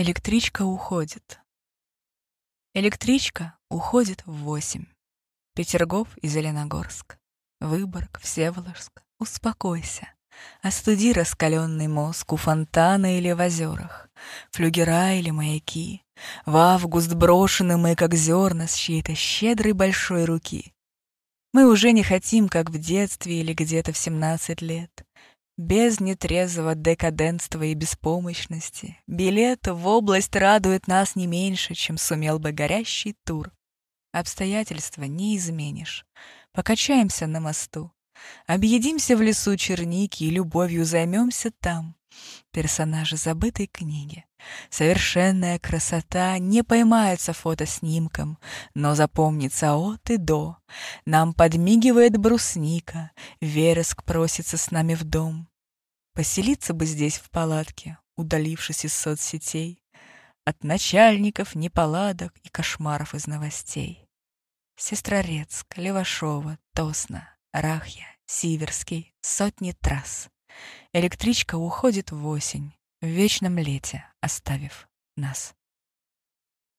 Электричка уходит. Электричка уходит в восемь. Петергоф и Зеленогорск. Выборг, Всеволожск. Успокойся. Остуди раскаленный мозг у фонтана или в озерах, Флюгера или маяки. В август брошены мы, как зерна, с чьей-то щедрой большой руки. Мы уже не хотим, как в детстве или где-то в семнадцать лет, без нетрезвого декаденства и беспомощности билет в область радует нас не меньше, чем сумел бы горящий тур. Обстоятельства не изменишь. Покачаемся на мосту. Объедимся в лесу черники и любовью займемся там. Персонажи забытой книги. Совершенная красота не поймается фотоснимком, но запомнится от и до. Нам подмигивает брусника, вереск просится с нами в дом. Поселиться бы здесь в палатке, удалившись из соцсетей, от начальников, неполадок и кошмаров из новостей. Сестрорецк, Левашова, Тосна, Рахья, Сиверский, сотни трасс. Электричка уходит в осень, в вечном лете, оставив нас.